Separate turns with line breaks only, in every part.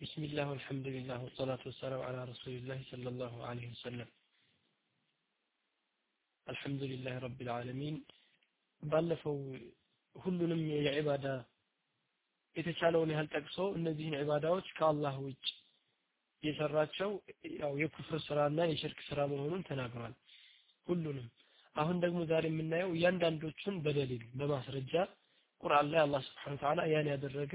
ቢስሚላህ አልሐምዱሊላህ ወሰላቱ ወሰላም አላ ረሱሊላህ ሰለላሁ ዐለይሂ ወሰለም አልሐምዱሊላህ ረቢል ዓለሚን ባለፈው ሁሉንም የዒባዳ የተቻለውን ያህል ጠቅሶ እነዚህን ዒባዳዎች ከአላህ ውጭ የሰራቸው ያው የኩፍር ስራና የሽርክ ስራ መሆኑን ተናግሯል። ሁሉንም አሁን ደግሞ ዛሬ የምናየው እያንዳንዶቹን በደሊል በማስረጃ ቁርአን ላይ አላህ ስብሐነ ወተዓላ ያን ያደረገ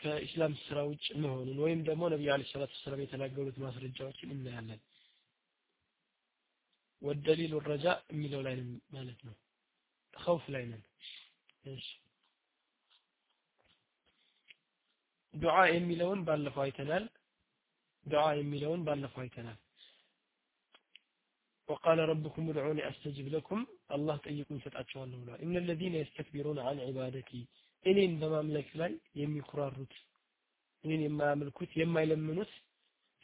ከኢስላም ስራ ውጭ መሆኑን ወይም ደግሞ ነቢዩ አለይሂ ሰላቱ ወሰላም የተናገሩት ማስረጃዎችን እናያለን ወደሊሉ ረጃ የሚለው ላይ ነን ማለት ነው ኸውፍ ላይ ነን እሺ ዱዓ የሚለውን ባለፈው አይተናል ዱዓ የሚለውን ባለፈው አይተናል وقال ربكم ادعوني استجب لكم الله ጠይቁኝ ሰጣቸዋለሁ ብሏል ان الذين يستكبرون عن عبادتي እኔን በማምለክ ላይ የሚኩራሩት እኔን የማያመልኩት የማይለምኑት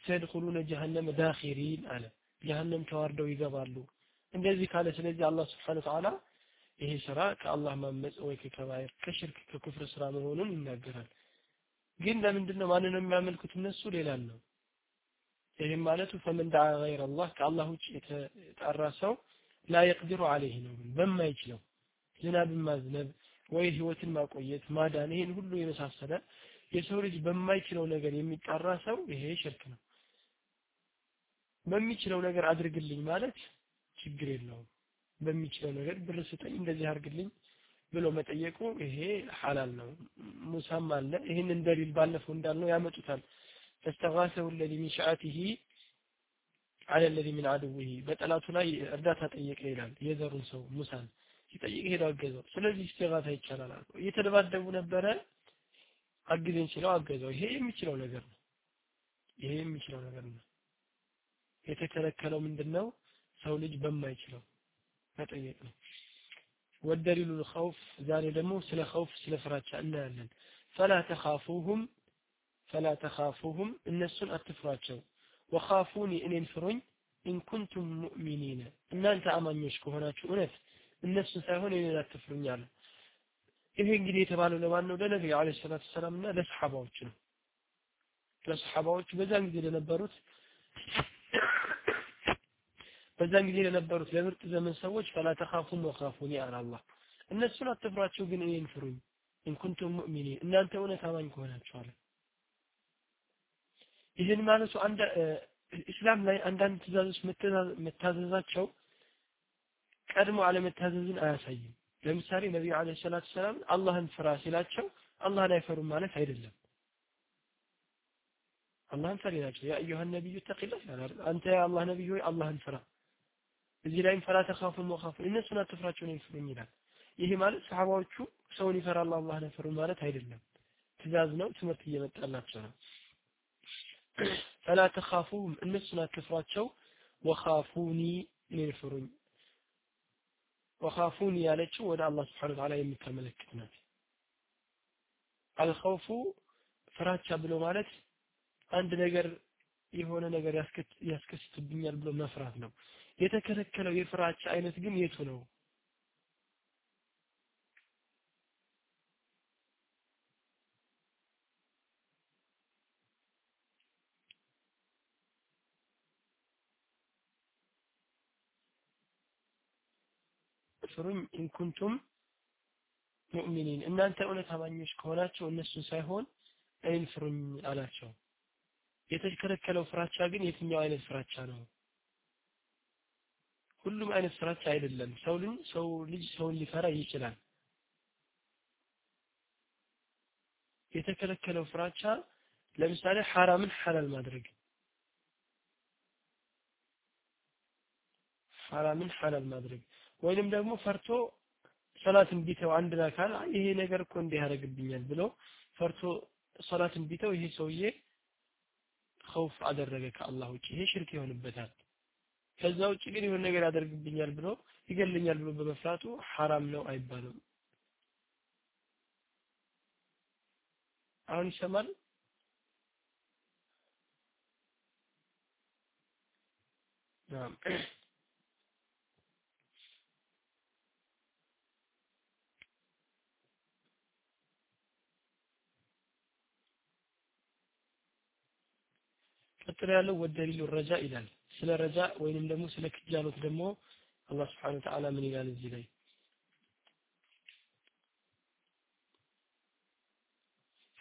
ሰድኹሉነ ጀሃነመ ዳኺሪን አለ። ጀሃነም ተዋርደው ይገባሉ። እንደዚህ ካለ ስለዚህ አላህ ስብሓን ተዓላ ይሄ ስራ ከአላህ ማመፅ ወይ ከከባይር ከሽርክ ከኩፍር ስራ መሆኑን ይናገራል። ግን ለምንድን ነው የሚያመልኩት? እነሱ ሌላን ነው። ይህም ማለቱ ፈመን ዳዓ ገይረ አላህ ከአላህ ውጭ የተጣራ ሰው ላ የቅዲሩ አለይህ ነው። በማይችለው ዝናብን ማዝነብ ወይ ህይወትን ማቆየት ማዳን ይሄን ሁሉ የመሳሰለ የሰው ልጅ በማይችለው ነገር የሚጣራ ሰው ይሄ ሽርክ ነው። በሚችለው ነገር አድርግልኝ ማለት ችግር የለውም። በሚችለው ነገር ብር ስጠኝ እንደዚህ አድርግልኝ ብሎ መጠየቁ ይሄ ሐላል ነው። ሙሳም አለ። ይህንን ደሊል ባለፈው እንዳልነው ያመጡታል። ፈስተጋሰሁ ለዚ ሚን ሸአቲሂ አለ ለዚ ሚን አድዊሂ በጠላቱ ላይ እርዳታ ጠየቀ ይላል የዘሩን ሰው ሙሳን ሲጠይቅ ሄዶ አገዘው። ስለዚህ ኢስቲጋታ ይቻላል አልኩ። እየተደባደቡ ነበረ። አግዘኝ ሲለው አገዘው። ይሄ የሚችለው ነገር ነው። ይሄ የሚችለው ነገር ነው። የተከለከለው ምንድነው? ሰው ልጅ በማይችለው መጠየቅ ነው። ወደሊሉ ልኸውፍ ዛሬ ደግሞ ስለ ኸውፍ ስለ ፍራቻ እናያለን። ፈላ ተኻፉሁም ፈላ ተኻፉሁም እነሱን አትፍሯቸው። ወኻፉኒ እኔን ፍሩኝ። ኢንኩንቱም ሙእሚኒነ። እናንተ አማኞች ከሆናችሁ እውነት እነሱ ሳይሆን እኔን አትፍሩኝ አለ ይሄ እንግዲህ የተባለው ለማን ነው? ለነቢዩ አለይሂ ሰላቱ ሰላም እና ለሰሐባዎች ነው። ለሰሐባዎች በዛን ጊዜ ለነበሩት በዛን ጊዜ ለነበሩት ለምርጥ ዘመን ሰዎች ፈላ ተኻፉም ወኻፉኒ አለ አላህ። እነሱን አትፍሯቸው ግን እኔን ፍሩኝ። ኢንኩንቱም ሙእሚኒን። እናንተ እውነት አማኝ ከሆናችሁ አለ። ይህን ማለቱ አንድ እስላም ላይ አንዳንድ ትእዛዞች መታዘዛቸው ቀድሞ አለመታዘዝን አያሳይም። ለምሳሌ ነቢዩ አለ ሰላቱ ሰላም አላህን ፍራ ሲላቸው አላህን አይፈሩም ማለት አይደለም። አላህን ፈሪ ናቸው ያ አዩሃ ነቢዩ ተቂላ አንተ የአላህ ነቢይ ሆይ አላህን ፍራ። እዚህ ላይም ፈላ ተኻፉን ወኻፉን እነሱን አትፍራቸው ነው ይፍሩኝ ይላል። ይሄ ማለት ሰሃባዎቹ ሰውን ይፈራል አላህን አይፈሩም ማለት አይደለም። ትእዛዝ ነው ትምህርት እየመጣላቸው ነው። ፈላ ተኻፉም እነሱን አትፍሯቸው። ወኻፉኒ እኔን ፍሩኝ ወኻፉኒ ያለችው ወደ አላህ ስብሓን ተዓላ የምታመለክት ናት። አልኸውፉ ፍራቻ ብሎ ማለት አንድ ነገር የሆነ ነገር ያስከስትብኛል ብሎ መፍራት ነው። የተከለከለው የፍራቻ አይነት ግን የቱ ነው ፍሩኝ ኢንኩንቱም ሙእሚኒን። እናንተ እውነት አማኞች ከሆናቸው እነሱን ሳይሆን እኔን ፍሩኝ አላቸው። የተከለከለው ፍራቻ ግን የትኛው አይነት ፍራቻ ነው? ሁሉም አይነት ፍራቻ አይደለም። ሰው ልጅ ሰው ልጅ ሰውን ሊፈራ ይችላል። የተከለከለው ፍራቻ ለምሳሌ ሐራምን ሐላል ማድረግ። ሐራምን ሐላል ማድረግ ወይንም ደግሞ ፈርቶ ሶላትን ቢተው አንድ አካል ይሄ ነገር እኮ እንዲህ ያደርግብኛል ብሎ ፈርቶ ሶላትን ቢተው ይሄ ሰውዬ ኸውፍ አደረገ ከአላህ ውጭ ይሄ ሽርክ ይሆንበታል። ከዛ ውጭ ግን የሆነ ነገር ያደርግብኛል ብሎ ይገልኛል ብሎ በመፍራቱ ሐራም ነው አይባልም። አሁን ይሰማል? ናም ቀጥሎ ያለው ወደሊሉ ረጃ ይላል ስለ ረጃ ወይንም ደግሞ ስለ ክጃሎት ደግሞ አላህ ስብሓን ወተዓላ ምን ይላል እዚህ ላይ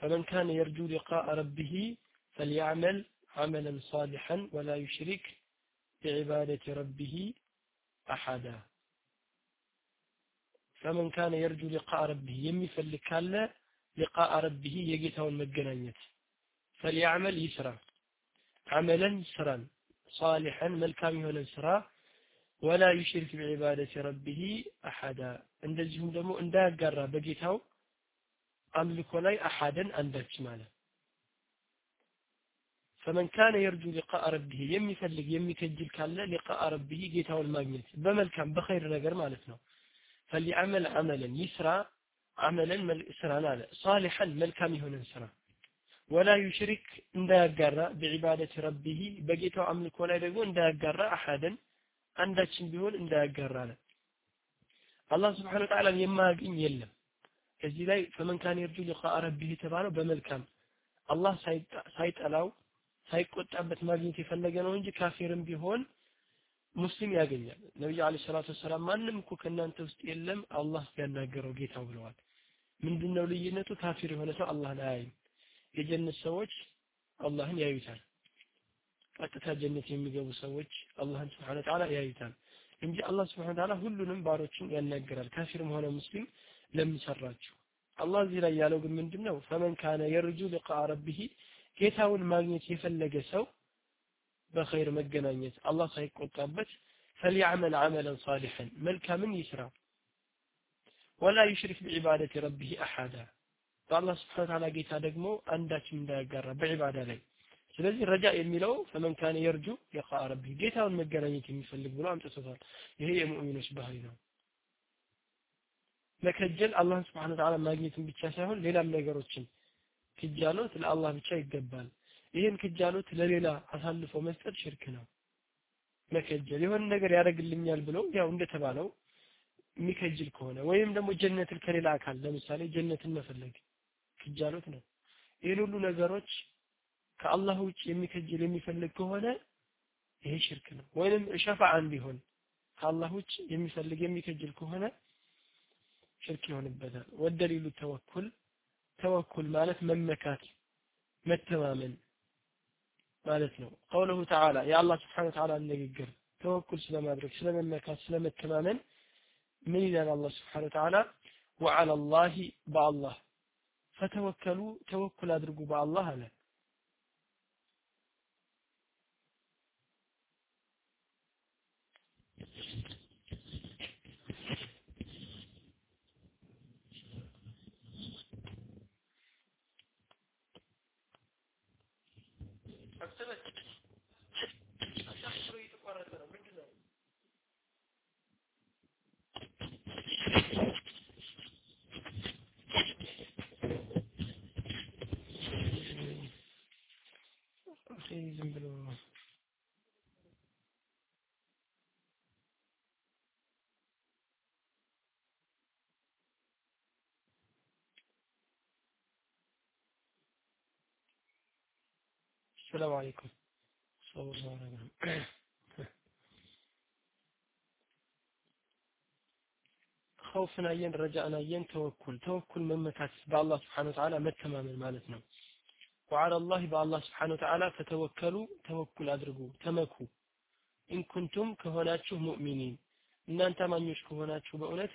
فمن كان يرجو لقاء ربه فليعمل عملا صالحا ولا يشرك بعبادة ربه أحدا فمن كان يرجو لقاء ربه يمي فلكال لقاء ربه يجيته المجنانية فليعمل يسرا عملا سرا صالحا ملكام هنا سرا ولا يشرك بعبادة ربه أحدا እንደዚሁም ደግሞ እንዳያጋራ በጌታው አምልኮ ላይ አሐደን አንዳች ማለት ፈመን ካነ የርጁ ሊቃአ ረቢህ የሚፈልግ የሚከጅል ካለ ሊቃአ ረቢህ ጌታውን ማግኘት በመልካም በኸይር ነገር ማለት ነው ፈሊዐመል አመለን ይስራ አመለን ስራን አለ ሳሊሐን መልካም የሆነን ስራ ወላ ዩሽሪክ እንዳያጋራ በዒባደት ረቢህ በጌታው አምልኮ ላይ ደግሞ እንዳያጋራ አሐደን አንዳችን ቢሆን እንዳያጋራ አለ። አላህ ስብሓን ወተዓላን የማያገኝ የለም። እዚህ ላይ ፈመን የርጁ ሊቃአ ረቢህ የተባለው በመልካም አላህ ሳይጠላው ሳይቆጣበት ማግኘት የፈለገ ነው እንጂ ካፊርም ቢሆን ሙስሊም ያገኛል። ነብዩ አለይሂ ሰላቱ ወሰላም ማንም እኮ ከእናንተ ውስጥ የለም አላህ ያናገረው ጌታው ብለዋል። ምንድነው ልዩነቱ? ካፊር የሆነ ሰው አላህን አያይም የጀነት ሰዎች አላህን ያዩታል። ቀጥታ ጀነት የሚገቡ ሰዎች አላህን ስብሐነ ወተዓላ ያዩታል እንጂ አላህ ስብሐነ ወተዓላ ሁሉንም ባሮችን ያናገራል። ካፊርም ሆነ ሙስሊም ለምሰራችሁ አላህ እዚህ ላይ ያለው ግን ምንድነው? ፈመን ካነ የርጁ ሊቃ ረቢሂ ጌታውን ማግኘት የፈለገ ሰው በኸይር መገናኘት አላህ ሳይቆጣበት فليعمل عملا صالحا መልካምን ይስራ ولا يشرك بعبادة ربه أحدا በአላህ ስብሓን ታላ ጌታ ደግሞ አንዳችን እንዳያጋራ በዒባዳ ላይ። ስለዚህ ረጃ የሚለው فمن كان يرجو لقاء ربه ጌታውን መገናኘት የሚፈልግ ብሎ አምጥቶታል። ይሄ የሙእሚኖች ባህሪ ነው። መከጀል አላህን ስብሓን ተዓላ ማግኘትን ብቻ ሳይሆን ሌላም ነገሮችን ክጃሎት ለአላህ ብቻ ይገባል። ይህን ክጃሎት ለሌላ አሳልፎ መስጠት ሽርክ ነው። መከጀል የሆነ ነገር ያደርግልኛል ብሎ ያው እንደተባለው የሚከጅል ከሆነ ወይም ደግሞ ጀነትን ከሌላ አካል ለምሳሌ ጀነትን መፈለግ ክጃሎት ነው። ይህን ሁሉ ነገሮች ከአላህ ውጭ የሚከጅል የሚፈልግ ከሆነ ይሄ ሽርክ ነው። ወይንም ሸፋዓን ቢሆን ከአላህ ውጭ የሚፈልግ የሚከጅል ከሆነ ሽርክ ይሆንበታል። ወደሊሉ ተወኩል ተወኩል ማለት መመካት መተማመን ማለት ነው። ቀውለሁ ተዓላ የአላህ ስብሓን ወተዓላ ንግግር ተወኩል ስለማድረግ ስለመመካት ስለመተማመን ምን ይላል አላህ ስብሓን ወተዓላ ወዓላ ላህ በአላህ ፈተወከሉ ተወኩል አድርጉ በአላህ السلام عليكم. صلى الله عليه وسلم. خوفنا ين رجعنا ين توكل. توكل من متاس بالله سبحانه وتعالى متمامل مالتنا. ወዓላ አላህ በአላህ ስብሓነ ወተዓላ ፈተወከሉ ተወኩል አድርጉ ተመኩ ኢንኩንቱም ከሆናችሁ ሙእሚኒን እናንተ አማኞች ከሆናችሁ በእውነት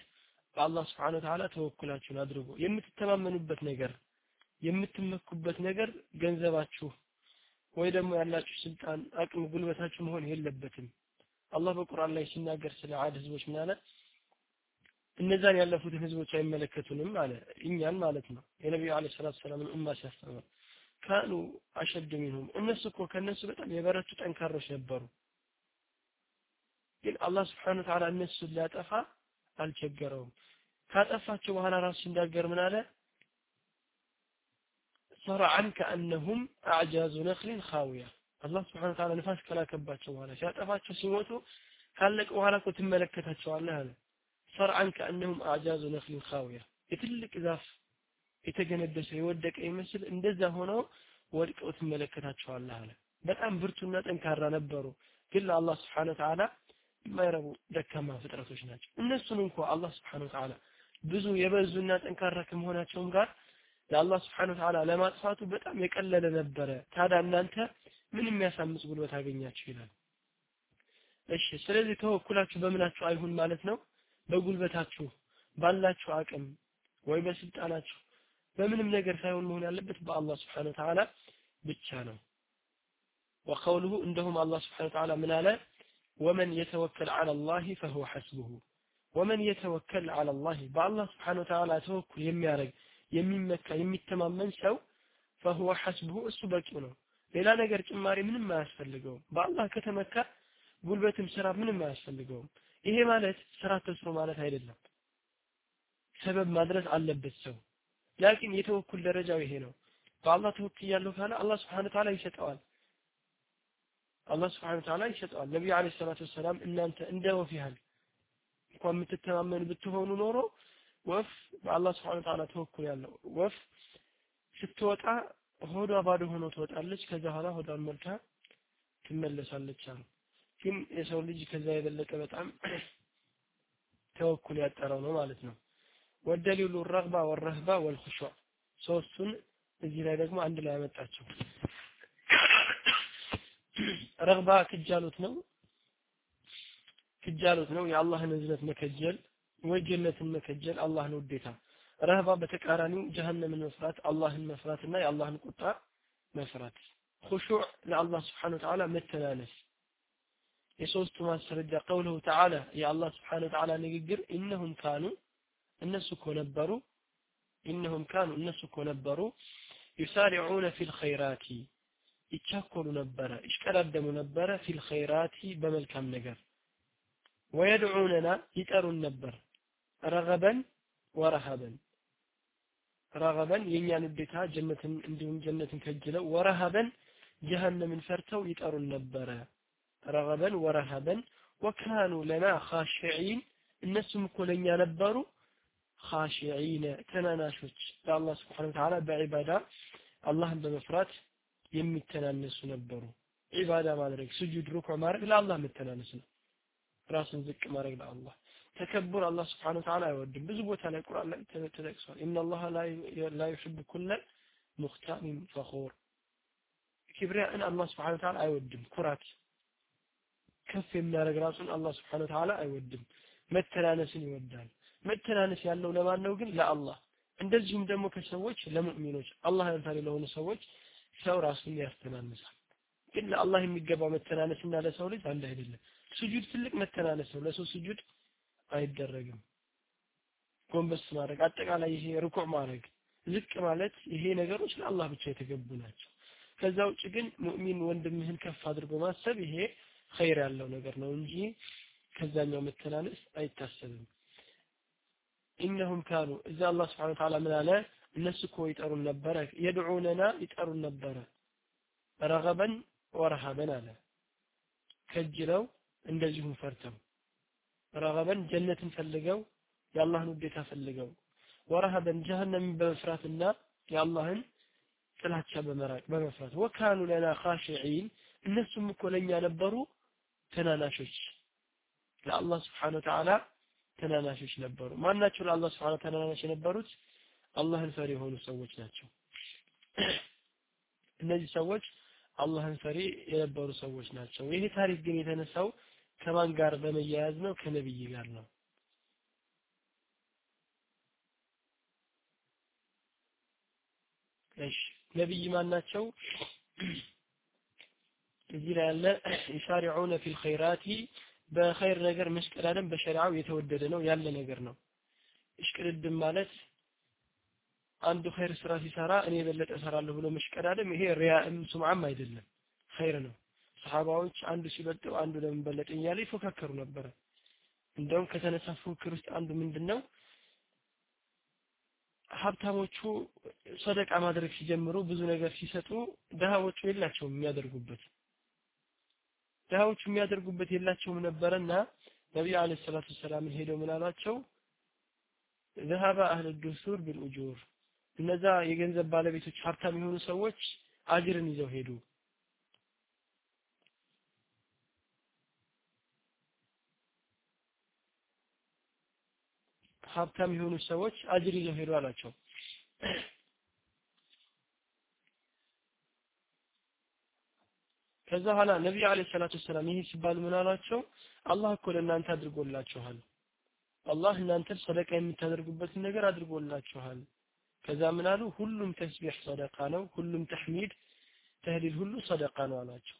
በአላህ ስብሓነ ወተዓላ ተወኩላችሁን አድርጉ የምትተማመኑበት ነገር የምትመኩበት ነገር ገንዘባችሁ ወይ ደግሞ ያላችሁ ስልጣን አቅም ጉልበታችሁ መሆን የለበትም አላህ በቁርአን ላይ ሲናገር ስለ አድ ህዝቦች ምን አለ እነዛን ያለፉትን ህዝቦች አይመለከቱንም አለ እኛን ማለት ነው የነቢዩ አለ ሰላት ሰላምን እማ ሲያስተምር ካኑ አሸድ ሚንሁም እነሱ እኮ ከነሱ በጣም የበረቱ ጠንካሮች ነበሩ ግን አላህ ስብሓን ወተዓላ እነሱን ሊያጠፋ አልቸገረውም ካጠፋቸው በኋላ ራሱ ሲናገር ምን አለ ሰረዓን ከአነሁም አዕጃዙ ነክሊን ካውያ አላህ ስብሓን ወተዓላ ንፋስ ከላከባቸው በኋላ ሲያጠፋቸው ሲሞቱ ካለቀ በኋላ እኮ ትመለከታቸዋለህ አለ ሰርዓን ከአነሁም አዕጃዙ ነክሊን ካውያ የትልቅ ዛፍ የተገነደሰ የወደቀ ይመስል እንደዛ ሆነው ወድቀው ትመለከታቸዋለህ አለ። በጣም ብርቱና ጠንካራ ነበሩ ግን ለአላህ ስብሓን ወተዓላ የማይረቡ ደካማ ፍጥረቶች ናቸው። እነሱን እንኳ አላህ ስብሓን ወተዓላ ብዙ የበዙና ጠንካራ ከመሆናቸውም ጋር ለአላህ ስብሓን ወተዓላ ለማጥፋቱ በጣም የቀለለ ነበረ። ታዲያ እናንተ ምን የሚያሳምጽ ጉልበት አገኛችሁ ይላል? እሺ ስለዚህ ተወኩላችሁ በምናችሁ አይሁን ማለት ነው? በጉልበታችሁ ባላችሁ አቅም ወይ በስልጣናችሁ በምንም ነገር ሳይሆን መሆን ያለበት በአላህ ስብሐነ ወተዓላ ብቻ ነው። ወቀውሉሁ እንደሁም አላህ ስብሐነ ወተዓላ ምን አለ? ወመን የተወከል ዐለ አላህ ፈሁወ ሐስቡሁ ወመን የተወከል ዐለ አላህ በአላህ ስብሐነ ወተዓላ ተወኩል የሚያደርግ የሚመካ የሚተማመን ሰው ፈሁወ ሐስቡሁ እሱ በቂው ነው። ሌላ ነገር ጭማሪ ምንም አያስፈልገውም። በአላህ ከተመካ ጉልበትም ስራ ምንም አያስፈልገውም። ይሄ ማለት ስራ ተስሮ ማለት አይደለም። ሰበብ ማድረስ አለበት ሰው ላኪን የተወኩል ደረጃው ይሄ ነው። በአላህ ተወክያለሁ ካለ አላህ ስብሓን ተዓላ ይሰጠዋል። አላህ ስብሓን ተዓላ ይሰጠዋል። ነቢዩ አለ ሰላቱ ወሰላም እናንተ እንደ ወፍ ያህል እንኳን የምትተማመኑ ብትሆኑ ኖሮ ወፍ በአላህ ስብሓን ተዓላ ተወኩል ያለው ወፍ ስትወጣ ሆዷ ባዶ ሆኖ ትወጣለች። ከዛ በኋላ ሆዷን ሞልታ ትመለሳለች አሉ። ግን የሰው ልጅ ከዛ የበለጠ በጣም ተወኩል ያጠረው ነው ማለት ነው ወደሊሉ ረግባ ወረህባ ወልኹሹዕ ሶስቱን እዚህ ላይ ደግሞ አንድ ላይ ያመጣቸው ረግባ ክጃሎት ነው። ክጃሎት ነው። የአላህን እዝነት መከጀል ወይ ጀነትን መከጀል አላህን ውዴታ። ረህባ በተቃራኒው ጀሀነምን መፍራት አላህን መፍራትና የአላህን ቁጣ መፍራት ኹሹዕ ለአላህ ስብሓን ወተዓላ መተናነስ የሶስቱ ማስረጃ ቀውለሁ ተዓላ የአላህ ስብሓን ወተዓላ ንግግር إنهم كانوا እነሱ እኮ ነበሩ إنهم كانوا እነሱ እኮ ነበሩ يسارعون في الخيرات ይቻኮሉ ነበረ ይሽቀዳደሙ ነበረ في الخيرات በመልካም ነገር ويدعوننا ይጠሩን ነበር رغبا ورهبا رغبا የእኛን ውዴታ ጀነትን እንዲሁም ጀነትን ከጅለው ورهبا ጀሃነምን ፈርተው ይጠሩን ነበረ ረገበን ወረሃበን ወካኑ ለና ኻሽዒን እነሱም እኮ ለእኛ ነበሩ ኻሽዒነ ተናናሾች ለአላህ ስብሓን ወተዓላ በዒባዳ አላህን በመፍራት የሚተናነሱ ነበሩ። ዒባዳ ማድረግ ስጁድ ሩኩዕ ማድረግ ለአላህ መተናነስ ነው። ራስን ዝቅ ማድረግ ለአላህ። ተከቡር አላህ ስብሓን ወተዓላ አይወድም። ብዙ ቦታ ላይ ቁርአን ላይ ተጠቅሷል። ኢና አላህ ላ ዩሕቡ ኩለ ሙክታሪን ፈኹር። ኪብሪያእን አላህ ስብሓን ወተዓላ አይወድም። ኩራት ከፍ የሚያደርግ ራሱን አላህ ስብሓን ወተዓላ አይወድም። መተናነስን ይወዳል መተናነስ ያለው ለማን ነው ግን? ለአላህ። እንደዚሁም ደግሞ ከሰዎች ለሙእሚኖች አላህን ፈሪ ለሆኑ ሰዎች ሰው ራሱን ያስተናንሳል። ግን ለአላህ የሚገባው መተናነስና ለሰው ልጅ አንድ አይደለም። ስጁድ ትልቅ መተናነስ ነው። ለሰው ስጁድ አይደረግም። ጎንበስ ማድረግ አጠቃላይ ይሄ ርኩዕ ማድረግ ዝቅ ማለት ይሄ ነገሮች ለአላህ ብቻ የተገቡ ናቸው። ከዛ ውጭ ግን ሙእሚን ወንድምህን ከፍ አድርጎ ማሰብ ይሄ ኸይር ያለው ነገር ነው እንጂ ከዛኛው መተናነስ አይታሰብም ኢነሁም ካኑ እዛ አላህ ስብሓን ወተዓላ ምን አለ? እነሱ እኮ ይጠሩን ነበረ የድዑነና ይጠሩን ነበረ። ረገበን ወረሃበን አለ። ከጅለው እንደዚሁም ፈርተው ረገበን ጀነትን ፈልገው የአላህን ውዴታ ፈልገው ወረሃበን ጀሀነምን በመፍራትና የአላህን ጥላቻ በመራቅ በመፍራት ወካኑ ለና ኻሽዒን እነሱም እኮ ለእኛ ነበሩ ተናናሾች። ለአላህ ስብሓን ወተዓላ ተናናሾች ነበሩ። ማናቸው ለአላህ ስብሓን ተናናሽ የነበሩት? አላህን ፈሪ የሆኑ ሰዎች ናቸው። እነዚህ ሰዎች አላህን ፈሪ የነበሩ ሰዎች ናቸው። ይሄ ታሪክ ግን የተነሳው ከማን ጋር በመያያዝ ነው? ከነብይ ጋር ነው። እሺ ነብይ ማን ናቸው? እዚህ ላይ ያለ ይሳሪዑነ ፊል ኸይራቲ በኸይር ነገር መሽቀዳደም በሸሪዓው የተወደደ ነው ያለ ነገር ነው። እሽቅድድም ማለት አንዱ ኸይር ስራ ሲሰራ እኔ የበለጠ እሰራለሁ ብሎ መሽቀዳደም ይሄ ሪያእም ሱምዓም አይደለም ኸይር ነው። ሰሃባዎች አንዱ ሲበልጠው አንዱ ለምን በለጠ እያለ ይፎካከሩ ነበረ እንደውም ከተነሳ ፉክክር ውስጥ አንዱ ምንድነው? ሀብታሞቹ ሰደቃ ማድረግ ሲጀምሩ ብዙ ነገር ሲሰጡ ድሃዎቹ የላቸውም የሚያደርጉበት ድሃዎች የሚያደርጉበት የላቸውም ነበረና ነቢዩ አለይሂ ሰላቱ ሰላምን ሄደው ምን አሏቸው? ዘሀበ አህለ ዱሱር ቢልኡጁር እነዛ የገንዘብ ባለቤቶች ሀብታም የሆኑ ሰዎች አጅርን ይዘው ሄዱ። ሀብታም የሆኑ ሰዎች አጅር ይዘው ሄዱ አላቸው። ከዛ በኋላ ነቢዩ አለይሂ ሰላቱ ወሰላም ይሄ ሲባል ምን አሏቸው? አላህ እኮ ለእናንተ አድርጎላችኋል። አላህ እናንተ ሰደቃ የምታደርጉበትን ነገር አድርጎላችኋል። ከዛ ምን አሉ? ሁሉም ተስቢህ ሰደቃ ነው ሁሉም ተህሚድ ተህሊል ሁሉ ሰደቃ ነው አሏቸው።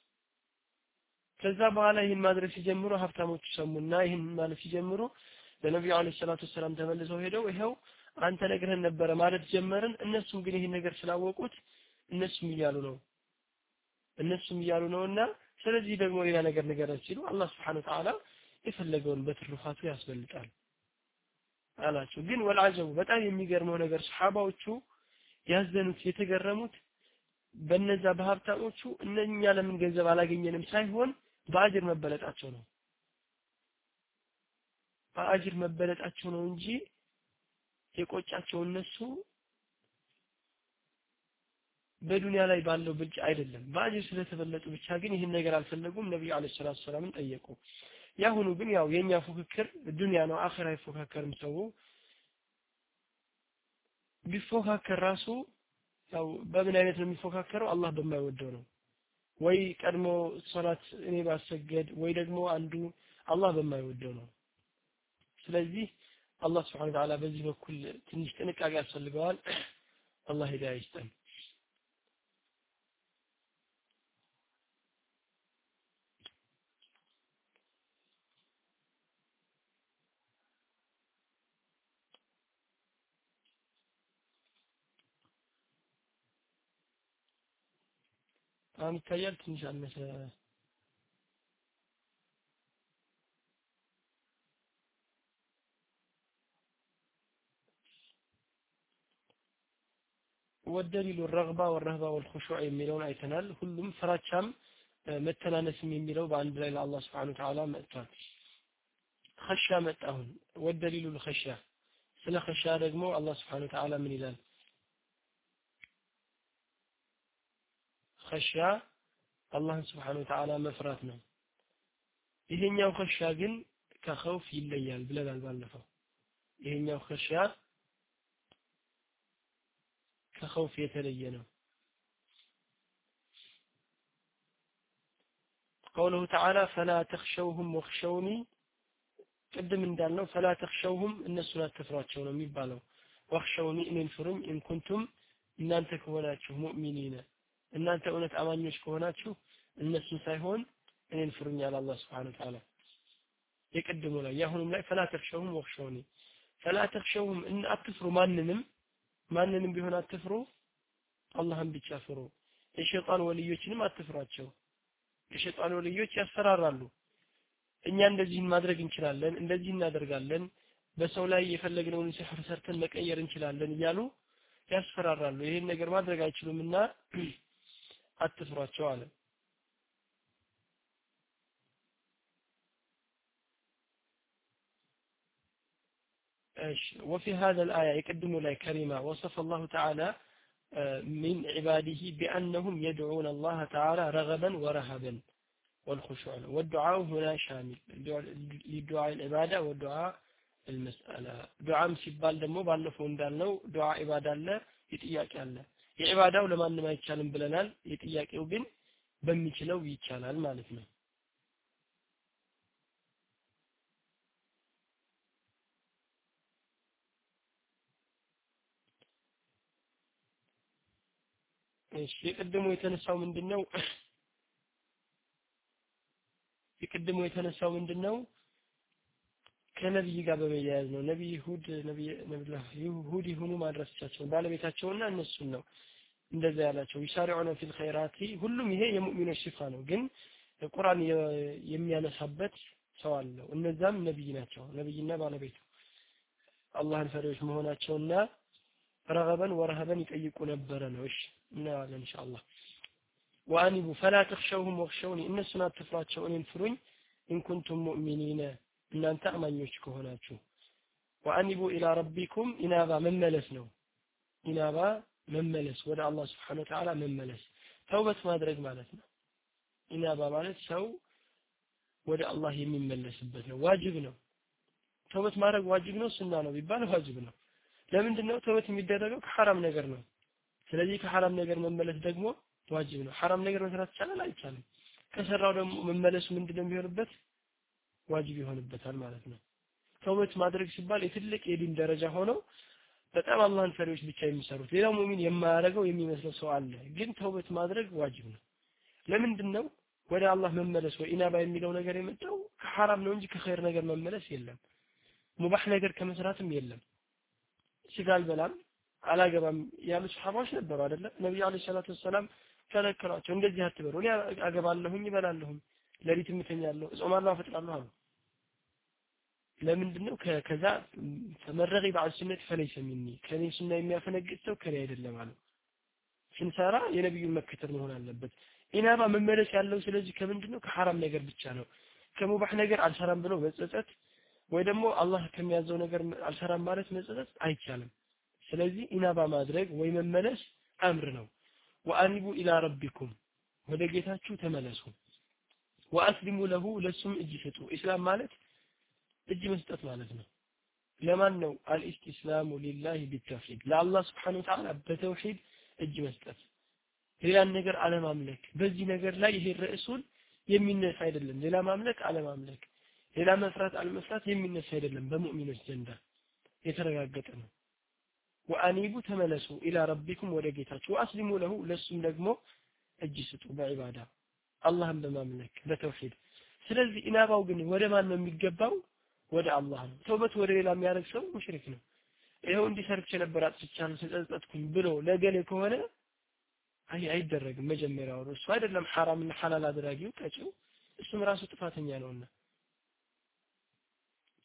ከዛ በኋላ ይህን ማድረግ ሲጀምሩ ሀብታሞቹ ሰሙና ይህን ማለት ሲጀምሩ ለነቢዩ አለ ሰላቱ ወሰላም ተመልሰው ሄደው ይኸው አንተ ነግረህን ነበረ ማለት ጀመርን። እነሱም ግን ይህን ነገር ስላወቁት እነሱም እያሉ ነው እነሱም እያሉ ነውና ስለዚህ ደግሞ ሌላ ነገር ንገረን ሲሉ አላህ ስብሓን ወተዓላ የፈለገውን በትሩፋቱ ያስበልጣል አላቸው። ግን ወልዓጀቡ በጣም የሚገርመው ነገር ሰሓባዎቹ ያዘኑት የተገረሙት በነዛ በሀብታሞቹ እነኛ ለምን ገንዘብ አላገኘንም ሳይሆን በአጅር መበለጣቸው ነው። በአጅር መበለጣቸው ነው እንጂ የቆጫቸው እነሱ በዱንያ ላይ ባለው ብልጫ አይደለም። በአጅር ስለተበለጡ ብቻ ግን ይህን ነገር አልፈለጉም። ነቢዩ አለ ሰላቱ ሰላምን ጠየቁ። ያሁኑ ግን ያው የኛ ፉክክር ዱንያ ነው አኺራ አይፎካከርም ሰው ቢፎካከር ራሱ ያው በምን አይነት ነው የሚፎካከረው? አላህ በማይወደው ነው። ወይ ቀድሞ ሶላት እኔ ባሰገድ ወይ ደግሞ አንዱ አላህ በማይወደው ነው። ስለዚህ አላህ ተዓላ በዚህ በኩል ትንሽ ጥንቃቄ ያስፈልገዋል። አላህ ሂዳያ ይስጠን አሁን ይታያል ትንሽ አነሰ ወደሊሉ ረግባ ወረህባ ወልኹሹዕ የሚለውን አይተናል። ሁሉም ፍራቻም መተናነስም የሚለው በአንድ ላይ ለአላህ ስብሓን ተዓላ መጥቷል። ኸሻ መጣሁን። ወደሊሉ ልኸሻ ስለ ኸሻ ደግሞ አላህ ስብሓን ተዓላ ምን ይላል ኸሻ አላህን ስብሓን ወተዓላ መፍራት ነው ይሄኛው ኸሻ ግን ከኸውፍ ይለያል ብለናል ባለፈው ይሄኛው ኸሻ ከኸውፍ የተለየ ነው قوله تعالى فلا تخشوهم واخشوني ቅድም እንዳልነው ፈላ ተክሸውሁም እነሱን አትፍሯቸው ነው የሚባለው ወክሸውኒ እኔን ፍሩኝ ኢንኩንቱም እናንተ ከሆናችሁ ሙእሚኒነ እናንተ እውነት አማኞች ከሆናችሁ እነሱን ሳይሆን እኔን ፍሩኛል አላህ ስብሓን ተዓላ የቅድሙ ላይ የአሁኑም ላይ ፈላ ተክሸውሁም ወክሸውኒ። ፈላ ተክሸውሁም አትፍሩ ማንንም ማንንም ቢሆን አትፍሩ አላህን ብቻ ፍሩ። የሸይጣን ወልዮችንም አትፍሯቸው። የሸይጣን ወልዮች ያስፈራራሉ። እኛ እንደዚህ ማድረግ እንችላለን እንደዚህ እናደርጋለን በሰው ላይ የፈለግነውን ሲሕር ሰርተን መቀየር እንችላለን እያሉ ያስፈራራሉ። ይሄን ነገር ማድረግ አይችሉምና አትፍሯቸው አለ ايش وفي هذا الآية يقدم لي كلمة وصف الله تعالى من عباده بأنهم يدعون الله تعالى رغبا ورهبا والخشوع والدعاء هنا شامل لدعاء العبادة والدعاء المسألة دعاء ሲባል ደግሞ ባለፈው እንዳልነው ዱዓ ኢባዳ አለ የጥያቄ አለ የኢባዳው ለማንም አይቻልም ብለናል። የጥያቄው ግን በሚችለው ይቻላል ማለት ነው። እሺ የቅድሙ የተነሳው ምንድነው? የቅድሙ የተነሳው ምንድነው ከነብይ ጋር በመያያዝ ነው። ነብይ ሁድ ነብይ ይሁድ ይሁኑ ማድረሳቸው ባለቤታቸውና እነሱን ነው እንደዛ ያላቸው። ይሳሪዑነ ፊል ኸይራቲ ሁሉም ይሄ የሙእሚኖች ሲፋ ነው። ግን ቁርአን የሚያነሳበት ሰው አለው እነዛም ነብይ ናቸው። ነብይና ባለቤቱ አላህን ፈሪዎች መሆናቸውና ረገበን ወረሀበን ይጠይቁ ነበረ ነው። እሺ እናያለን ኢንሻአላህ። ወአኒቡ ፈላ ተኽሸውሁም ወኽሸውኒ እነሱን አትፍሯቸው እኔን ፍሩኝ። ኢንኩንቱም ሙእሚኒነ እናንተ አማኞች ከሆናችሁ። ወአኒቡ ኢላ ረቢኩም ኢናባ መመለስ ነው። ኢናባ መመለስ ወደ አላህ ስብሓን ወተዓላ መመለስ። ተውበት ማድረግ ማለት ነው። ኢናባ ማለት ሰው ወደ አላህ የሚመለስበት ነው። ዋጅብ ነው። ተውበት ማድረግ ዋጅብ ነው ሱና ነው ቢባል ዋጅብ ነው። ለምንድን ነው ተውበት የሚደረገው? ከሐራም ነገር ነው። ስለዚህ ከሐራም ነገር መመለስ ደግሞ ዋጅብ ነው። ሐራም ነገር መስራት ይቻላል? አይቻልም። ከሰራው ደግሞ መመለሱ ምንድነው የሚሆንበት ዋጅብ ይሆንበታል ማለት ነው። ተውበት ማድረግ ሲባል የትልቅ የዲን ደረጃ ሆነው በጣም አላህን ፈሪዎች ብቻ የሚሰሩት ሌላው ሙእሚን የማያደርገው የሚመስለው ሰው አለ። ግን ተውበት ማድረግ ዋጅብ ነው። ለምንድን ነው ወደ አላህ መመለስ ወይ ኢናባ የሚለው ነገር የመጣው? ከሐራም ነው እንጂ ከኸይር ነገር መመለስ የለም። ሙባህ ነገር ከመስራትም የለም። ስጋ አልበላም አላገባም ያሉ ሰሃባዎች ነበሩ አይደለ? ነብዩ አለይሂ ሰላቱ ወሰላም ከለከሏቸው እንደዚህ አትበሉ እኔ አገባለሁኝ እበላለሁኝ ለሊት እተኛለሁ እጾማለሁ አፈጥራለሁ አሉ ለምንድን ነው ከዛ ተመረገ በዐን ሱነት ፈለይሰ ሚኒ ከኔ ሱና የሚያፈነግጥ ሰው ከኔ አይደለም አሉ። ስንሰራ የነብዩን መከተል መሆን አለበት። ኢናባ መመለስ ያለው ስለዚህ ከምንድን ከሐራም ነገር ብቻ ነው። ከሙባህ ነገር አልሰራም ብሎ መጸጸት ወይ ደግሞ አላህ ከሚያዘው ነገር አልሰራም ማለት መጸጸት አይቻልም። ስለዚህ ኢናባ ማድረግ ወይ መመለስ አምር ነው። ወአኒቡ ኢላ ረቢኩም ወደ ጌታችሁ ተመለሱ። ወአስሊሙ ለሁ ለሱም እጅ ስጡ። ኢስላም ማለት እጅ መስጠት ማለት ነው። ለማን ነው? አልኢስቲስላሙ ሊላሂ ቢተውሂድ ለአላህ ስብሓን ወተዓላ በተውሂድ እጅ መስጠት። ሌላን ነገር አለማምለክ በዚህ ነገር ላይ ይሄ ርዕሱን የሚነሳ አይደለም። ሌላ ማምለክ አለማምለክ ሌላ መስራት አለመስራት የሚነሳ አይደለም። በሙእሚኖች ዘንዳ የተረጋገጠ ነው። ወአኒቡ ተመለሱ ኢላ ረቢኩም ወደ ጌታችሁ። ወአስሊሙ ለሁ ለሱም ደግሞ እጅ ስጡ በዒባዳ አላህን በማምለክ በተውሂድ። ስለዚህ ኢናባው ግን ወደ ማን ነው የሚገባው ወደ አላህ ነው። ተውበት ወደ ሌላ የሚያደርግ ሰው ሙሽሪክ ነው። ይኸው እንዲህ ሰርቼ ነበር አጥፍቻለሁ ተጸጸትኩኝ ብሎ ለገሌ ከሆነ አይ አይደረግም። መጀመሪያው እሱ አይደለም ሐራምና ሐላል አድራጊው ቀጪው። እሱም ራሱ ጥፋተኛ ነውና።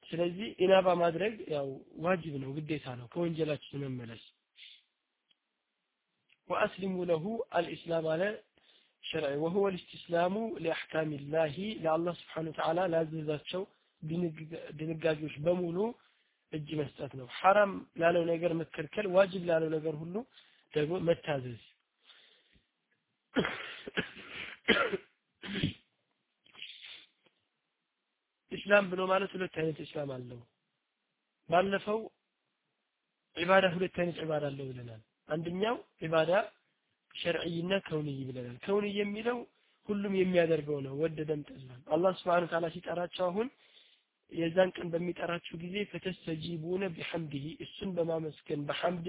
ስለዚህ ኢናባ ማድረግ ያው ዋጅብ ነው ግዴታ ነው። ከወንጀላችን መመለስ። ወአስሊሙ ለሁ አልኢስላም አለ ሸርዒ ወሁወ ልስትስላሙ ሊአሕካም ላሂ ለአላህ ስብሓን ወተዓላ ላዘዛቸው ድንጋጌዎች በሙሉ እጅ መስጠት ነው። ሐራም ላለው ነገር መከልከል ዋጅብ ላለው ነገር ሁሉ ደግሞ መታዘዝ። ኢስላም ብሎ ማለት ሁለት አይነት ኢስላም አለው። ባለፈው ዒባዳ ሁለት አይነት ዒባዳ አለው ብለናል። አንደኛው ዒባዳ ሸርዕይና ከውንይ ብለናል። ከውንይ የሚለው ሁሉም የሚያደርገው ነው። ወደደም ጠላም አላህ Subhanahu Ta'ala ሲጠራቸው አሁን የዛን ቀን በሚጠራችሁ ጊዜ ፈተስተጂቡነ ቢሐምዲሂ እሱን በማመስገን በሐምድ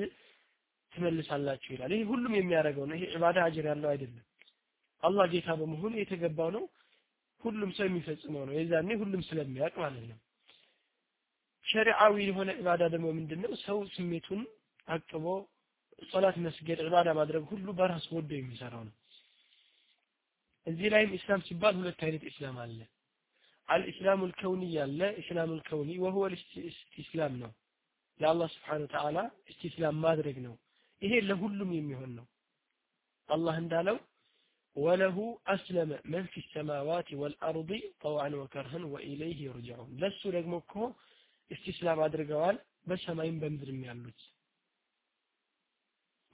ትመልሳላችሁ ይላል። ይሄ ሁሉም የሚያደርገው ነው። ይሄ ዒባዳ አጅር ያለው አይደለም። አላህ ጌታ በመሆኑ የተገባው ነው። ሁሉም ሰው የሚፈጽመው ነው። የዛኔ ሁሉም ስለሚያውቅ ማለት ነው። ሸሪዓዊ የሆነ ዒባዳ ደግሞ ምንድነው? ሰው ስሜቱን አቅቦ ጸላት መስገድ ዒባዳ ማድረግ ሁሉ በራሱ ወዶ የሚሰራው ነው። እዚህ ላይም ኢስላም ሲባል ሁለት አይነት ኢስላም አለ አልኢስላሙ ልከውኒ ያለ ኢስላሙ ልከውኒ ወሁወ ኢስቲስላም ነው ለአላህ ስብሓን ወተዓላ ኢስቲስላም ማድረግ ነው ይሄ ለሁሉም የሚሆን ነው አላህ እንዳለው ወለሁ አስለመ መን ፊ ሰማዋት ወልአርض ጠውዓን ወከርህን ወኢለይህ ይርጅዑን ለሱ ደግሞ እኮ እስቲስላም አድርገዋል በሰማይም በምድርም ያሉት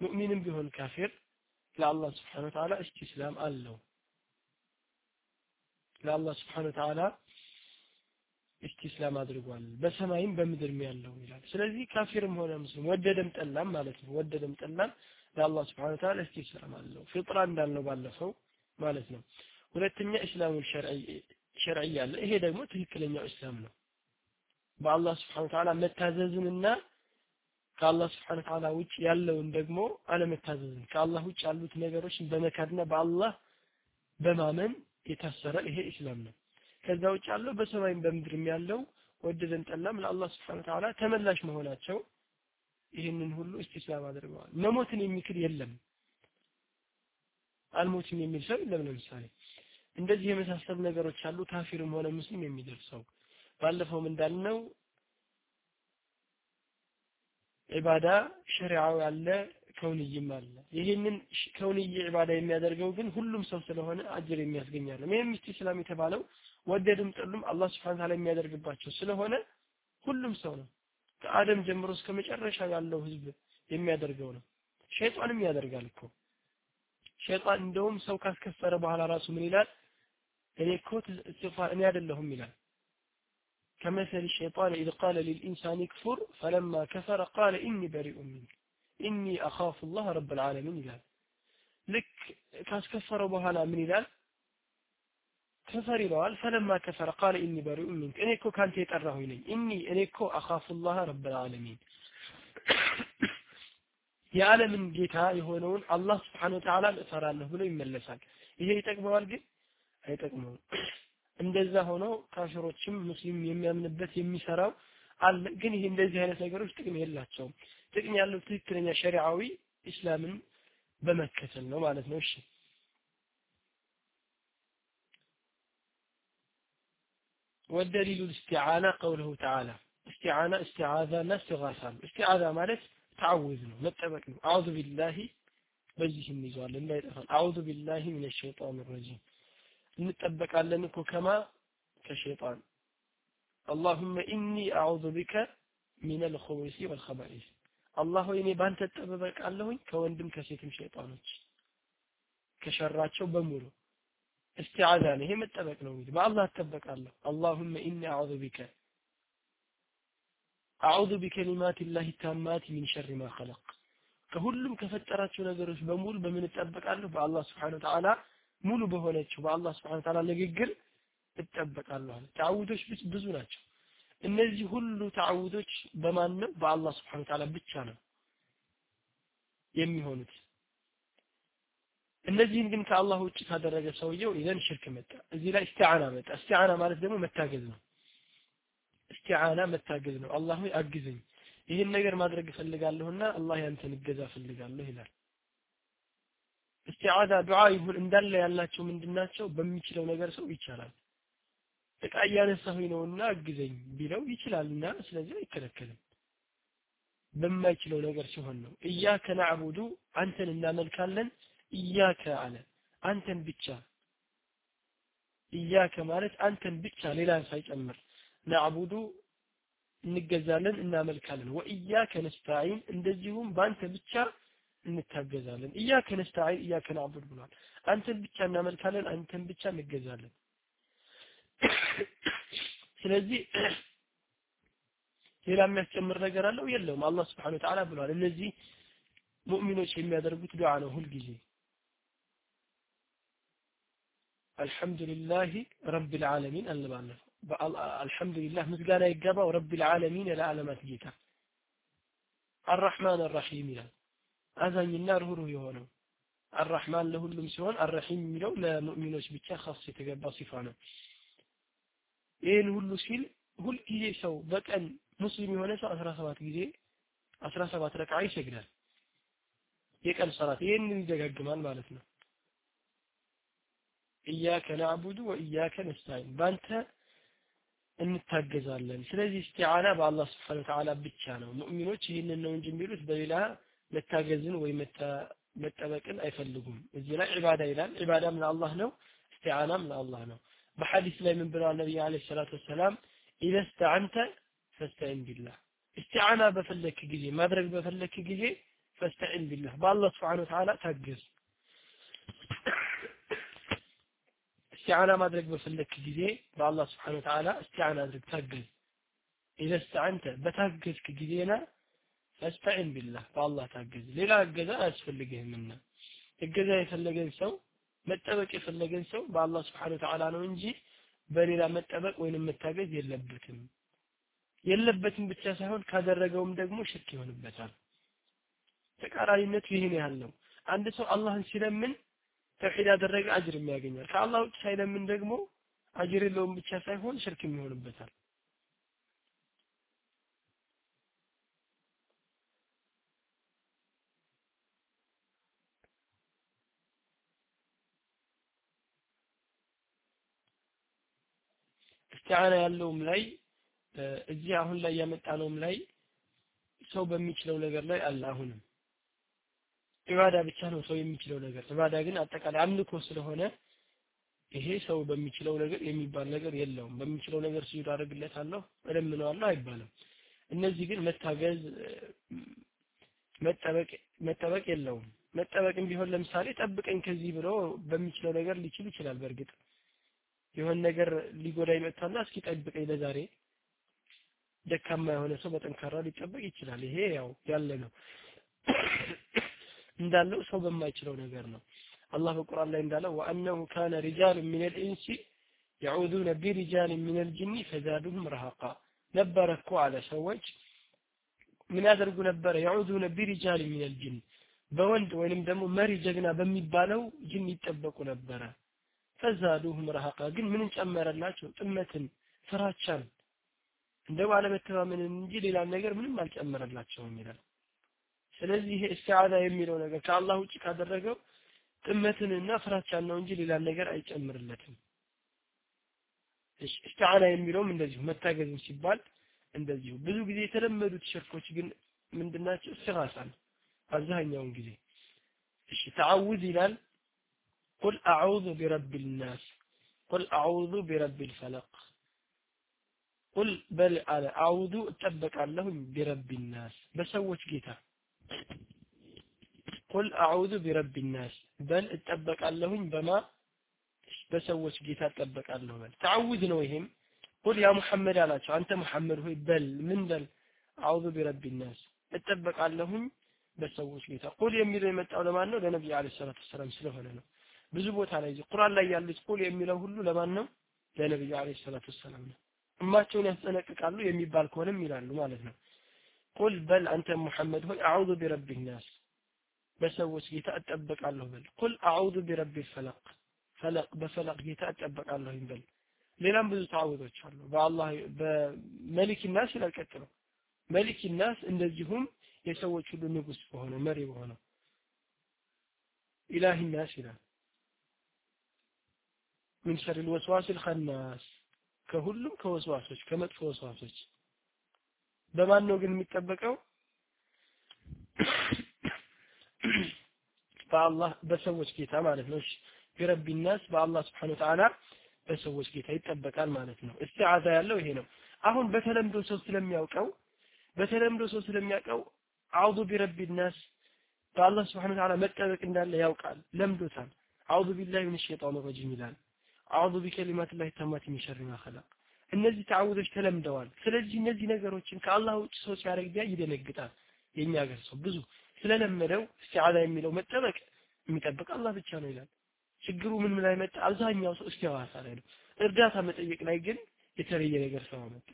ሙእሚንም ቢሆን ካፊር ለአላህ ስብሓን ወተዓላ እስቲስላም አለው ለአላህ ስብሓን ወተዓላ እስቲስላም አድርጓል። በሰማይም በምድርም ያለው ይላል። ስለዚህ ካፊርም ሆነ ሙስሊም ወደደም ጠላም ማለት ነው። ወደደም ጠላም ለአላህ ስብሓን ወተዓላ እስቲስላም አለው። ፍጥራ እንዳልነው ባለፈው ማለት ነው። ሁለተኛ እስላሙን ሸርዒ አለ። ይሄ ደግሞ ትክክለኛው እስላም ነው። በአላህ ስብሓን ወተዓላ መታዘዝንና ከአላህ ስብሓን ወተዓላ ውጭ ያለውን ደግሞ አለመታዘዝን ከአላህ ውጭ ያሉት ነገሮችን በመካድና በአላህ በማመን የታሰረ ይሄ ኢስላም ነው ከዛ ውጭ ያለው በሰማይም በምድርም ያለው ወደደን ጠላም ለአላህ ስብሓን ወተዓላ ተመላሽ መሆናቸው ይህንን ሁሉ እስቲስላም አድርገዋል። መሞትን የሚክድ የለም። አልሞትም የሚል ሰው የለም። ለምሳሌ እንደዚህ የመሳሰሉ ነገሮች አሉ። ካፊርም ሆነ ሙስሊም የሚደርሰው ባለፈውም እንዳልነው ዒባዳ ሸሪዓው ያለ ከውንይም አለ። ይህንን ከውንይ ዒባዳ የሚያደርገው ግን ሁሉም ሰው ስለሆነ አጅር የሚያስገኛል ይህም ኢስላም የተባለው ወደድም ጠሉም አላህ ስብሐነ ወተዓላ የሚያደርግባቸው ስለሆነ ሁሉም ሰው ነው። ከአደም ጀምሮ እስከ መጨረሻ ያለው ህዝብ የሚያደርገው ነው። ሸይጣንም ያደርጋል እኮ። ሸይጣን እንደውም ሰው ካስከፈረ በኋላ ራሱ ምን ይላል? እኔ እኮ እስትግፋር እኔ አይደለሁም ይላል። كمثل الشيطان إذ قال للإنسان اكفر فلما كفر قال إني بريء منك إني أخاف الله رب العالمين ይላል። ልክ ካስከፈረው በኋላ ምን ይላል? ከፈር ይለዋል። فلما كفر قال إني بريء منك። እኔ እኮ ካንተ የጠራሁኝ ነኝ። إني እኔ እኮ أخاف الله رب العالمين። የዓለምን ጌታ የሆነውን አላህ ስብሓን ወተዓላ እፈራለሁ ብሎ ይመለሳል። ይሄ ይጠቅመዋል ግን? አይጠቅመውም። እንደዛ ሆኖ ካፊሮችም ሙስሊም የሚያምንበት የሚሰራው አለ። ግን ይሄ እንደዚህ አይነት ነገሮች ጥቅም የላቸውም። ጥቅም ያለው ትክክለኛ ሸሪዓዊ ኢስላምን በመከተል ነው ማለት ነው። እሺ والدليل الاستعانة قوله تعالى استعانة استعاذة لا استغاثة استعاذة ማለት تعوذ ነው መጠበቅ ነው أعوذ بالله በዚህ እንይዘዋለን እንዳይጠፋን أعوذ بالله من الشيطان الرجيم እንጠበቃለን እኮ ከማ ከሸይጣን اللهم إني أعوذ بك من الخبث والخبائث አላህ ሆይ እኔ ባንተ እጠበቃለሁኝ ከወንድም ከሴትም ሸይጣኖች ከሸራቸው በሙሉ እስቲዓዛ ነው። ይሄ መጠበቅ ነው። እንግዲህ በአላህ እጠበቃለሁ። አላሁመ ኢኒ አዑዙ ቢከ አዑዙ ቢከሊማት ላህ ታማት ሚን ሸሪ ማ ኸለቅ ከሁሉም ከፈጠራቸው ነገሮች በሙሉ በምን እጠበቃለሁ? በአላህ ስብሐነሁ ወተዓላ ሙሉ በሆነችው በአላህ ስብሐነሁ ወተዓላ ንግግር እጠበቃለሁ አለ። ተዓውዶች ብዙ ናቸው። እነዚህ ሁሉ ተዓውዶች በማን ነው? በአላህ ስብሐነሁ ወተዓላ ብቻ ነው የሚሆኑት። እነዚህን ግን ከአላህ ውጭ ካደረገ ሰውየው ይዘን ሽርክ መጣ። እዚህ ላይ እስቲዓና መጣ። እስቲዓና ማለት ደግሞ መታገዝ ነው። እስቲዓና መታገዝ ነው። አላህ ሆይ አግዘኝ። ይህን ነገር ማድረግ እፈልጋለሁና አላህ ያንተን እገዛ እፈልጋለሁ ይላል። እስቲዓዛ ዱዓ ይሁን እንዳለ ያላቸው ምንድናቸው? በሚችለው ነገር ሰው ይቻላል። እቃ እያነሳሁኝ ነውና አግዘኝ ቢለው ይችላልና ስለዚህ አይከለከልም። በማይችለው ነገር ሲሆን ነው። እያከ ናዕቡዱ አንተን እናመልካለን እያከ አለ አንተን ብቻ። እያከ ማለት አንተን ብቻ ሌላን ሳይጨምር። ናዕቡዱ እንገዛለን እናመልካለን። ወእያከ ነስታዒን እንደዚሁም በአንተ ብቻ እንታገዛለን። እያከ ነስታዒን እያከ ናዕቡድ ብሏል። አንተን ብቻ እናመልካለን አንተን ብቻ እንገዛለን። ስለዚህ ሌላ የሚያስጨምር ነገር አለው? የለውም። አላህ ስብሓን ወተዓላ ብሏል። እነዚህ ሙእሚኖች የሚያደርጉት ዱዓ ነው ሁልጊዜ አልሐምዱሊላህ ረቢል ዓለሚን አልባለፈው አልሐምዱሊላህ ምስጋና ይገባው ረቢል ዓለሚን የለዓለማት ጌታ አራሕማን አራሒም ይላል አዛኝና ርኅሩህ የሆነው አራሕማን ለሁሉም ሲሆን አራሒም የሚለው ለሙእሚኖች ብቻ ኻስ የተገባ ሲፋ ነው ይህን ሁሉ ሲል ሁልጊዜ ሰው በቀን ሙስሊም የሆነ ሰው 17 ጊዜ 17 ረክዓ ይሰግዳል የቀን ሰላት ይህንን ይደጋግማል ማለት ነው ኢያከ ናዕቡዱ ወኢያከ ነስታይን ባንተ እንታገዛለን። ስለዚህ እስቲዓና በአላህ ስብሓን ወተዓላ ብቻ ነው። ሙእሚኖች ይህንን ነው እንጂ የሚሉት በሌላ መታገዝን ወይ መጠበቅን አይፈልጉም። እዚህ ላይ ዒባዳ ይላል። ዒባዳም ለአላህ ነው? እስቲዓናም ለአላህ ነው? በሐዲስ ላይ ምን ብለዋል ነቢይ አለይሂ ሰላቱ ወሰላም? ኢዘ ስተዓንተ ፈስተዒን ቢላህ። እስቲዓና በፈለክ ጊዜ ማድረግ በፈለክ ጊዜ ፈስተዒን ቢላህ። በአላህ ስብሓን ወተዓላ ታገዝ እስቲዓና ማድረግ በፈለክ ጊዜ በአላህ ስብሓን ወተዓላ እስቲዓና አድርግ ታገዝ ኢዘ ስተዓንተ በታገዝክ ጊዜና ፈስተዒን ቢላህ በአላህ ታገዝ ሌላ እገዛ አያስፈልግህምና። እገዛ የፈለገን ሰው መጠበቅ የፈለገን ሰው በአላህ ስብሓን ወተዓላ ነው እንጂ በሌላ መጠበቅ ወይንም መታገዝ የለበትም። የለበትም ብቻ ሳይሆን ካደረገውም ደግሞ ሽርክ ይሆንበታል። ተቃራኒነቱ ይህን ያህል ነው። አንድ ሰው አላህን ሲለምን ተውሂድ ያደረገ አጅር የሚያገኛል ከአላህ ውጭ ሳይለምን ደግሞ አጅር የለውም ብቻ ሳይሆን ሽርክም ይሆንበታል። እስቲዓና ያለውም ላይ እዚህ አሁን ላይ ያመጣነውም ላይ ሰው በሚችለው ነገር ላይ አለ አሁንም ኢባዳ ብቻ ነው ሰው የሚችለው ነገር። ኢባዳ ግን አጠቃላይ አምልኮ ስለሆነ ይሄ ሰው በሚችለው ነገር የሚባል ነገር የለውም። በሚችለው ነገር ስጁድ አደርግለታለሁ እለምነዋለሁ አይባልም። እነዚህ ግን መታገዝ መጠበቅ መጠበቅ የለውም። መጠበቅም ቢሆን ለምሳሌ ጠብቀኝ ከዚህ ብሎ በሚችለው ነገር ሊችል ይችላል በእርግጥ። የሆነ ነገር ሊጎዳኝ መጥቷልና እስኪ ጠብቀኝ ለዛሬ። ደካማ የሆነ ሰው በጠንካራ ሊጠበቅ ይችላል። ይሄ ያው ያለ ነው እንዳለው ሰው በማይችለው ነገር ነው። አላህ በቁርአን ላይ እንዳለው وأنه كان رجال من الإنس يعوذون برجال من الجن فزادوهم رهقا ነበረ እኮ አለ ሰዎች ምን ያደርጉ ነበረ? يعوذون برجال من الجن በወንድ ወይንም ደግሞ መሪ ጀግና በሚባለው ጅን ይጠበቁ ነበረ። فزادوهم رهقا ግን ምንን ጨመረላቸው? ጥመትን፣ ፍራቻን እንደ ባለመተማመንን እንጂ ሌላ ነገር ምንም አልጨመረላቸውም ይላል። ስለዚህ ይሄ እስቲዓዛ የሚለው ነገር ከአላህ ውጭ ካደረገው ጥመትንና ፍራቻን ነው እንጂ ሌላ ነገር አይጨምርለትም። እስቲዓና የሚለውም እንደዚሁ መታገዝም ሲባል እንደዚሁ ብዙ ጊዜ የተለመዱት ሽርኮች ግን ምንድናቸው? ነው አብዛኛውን ጊዜ። እሺ ተዓውዝ ይላል قل أعوذ برب الناس قل أعوذ برب الفلق قل በል አለ أعوذ እጠበቃለሁኝ برب الناس በሰዎች ጌታ قل أعوذ برب الناس በል እጠበቃለሁኝ በማ በሰዎች ጌታ እጠበቃለሁ በል። ተዓውዝ ነው ይሄም። قل يا محمد አላቸው አንተ ሙሐመድ ሆይ በል ምን በል? أعوذ برب الناس እጠበቃለሁኝ በሰዎች ጌታ። ቁል የሚለው የመጣው ለማን ነው? ለነብዩ አለይሂ ሰላቱ ወሰላም ስለሆነ ነው። ብዙ ቦታ ላይ ቁርአን ላይ ያሉት ቁል የሚለው ሁሉ ለማን ነው? ለነብዩ አለይሂ ሰላቱ ወሰላም ነው። እማቸውን ያስጠነቅቃሉ የሚባል ከሆነም ይላሉ ማለት ነው ቁል በል አንተ ሙሐመድ ሆይ አዑዙ ቢረቢ ናስ በሰዎች ጌታ እጠበቃለሁ በል ቁል አዑዙ ቢረቢ ፈለቅ ፈለቅ በፈለቅ ጌታ እጠበቃለሁ በል ሌላም ብዙ ተዓውዞች አሉ በአላህ በመሊክ ናስ ይላል ቀጥሎ መሊክ ናስ እንደዚሁም የሰዎች ሁሉ ንጉስ በሆነው መሪ በሆነው ኢላሂ ናስ ይላል ምን ሸር الوسواس الخناس ከሁሉም ከወስዋሶች ከመጥፎ ወስዋሶች በማን ነው ግን የሚጠበቀው? በአላህ በሰዎች ጌታ ማለት ነው። እሺ ቢረቢ ናስ በአላህ ስብሐነ ወተዓላ በሰዎች ጌታ ይጠበቃል ማለት ነው። እስቲዓዛ ያለው ይሄ ነው። አሁን በተለምዶ ሰው ስለሚያውቀው በተለምዶ ሰው ስለሚያውቀው أعوذ برب الناس በአላህ ስብሐነ ወተዓላ መጠበቅ እንዳለ ያውቃል ለምዶታል። أعوذ بالله من الشيطان الرجيم ይላል። أعوذ بكلمات الله التامات من شر ما خلق እነዚህ ተዓውዞች ተለምደዋል። ስለዚህ እነዚህ ነገሮችን ከአላህ ውጭ ሰው ሲያደርግ ቢያ ይደነግጣል። የኛ ሀገር ሰው ብዙ ስለለመደው እስቲዓዛ የሚለው መጠበቅ የሚጠብቅ አላህ ብቻ ነው ይላል። ችግሩ ምን ምን ላይ መጣ አብዛኛው ሰው እስቲዓዛ ላይ ነው። እርዳታ መጠየቅ ላይ ግን የተለየ ነገር ሰው መጣ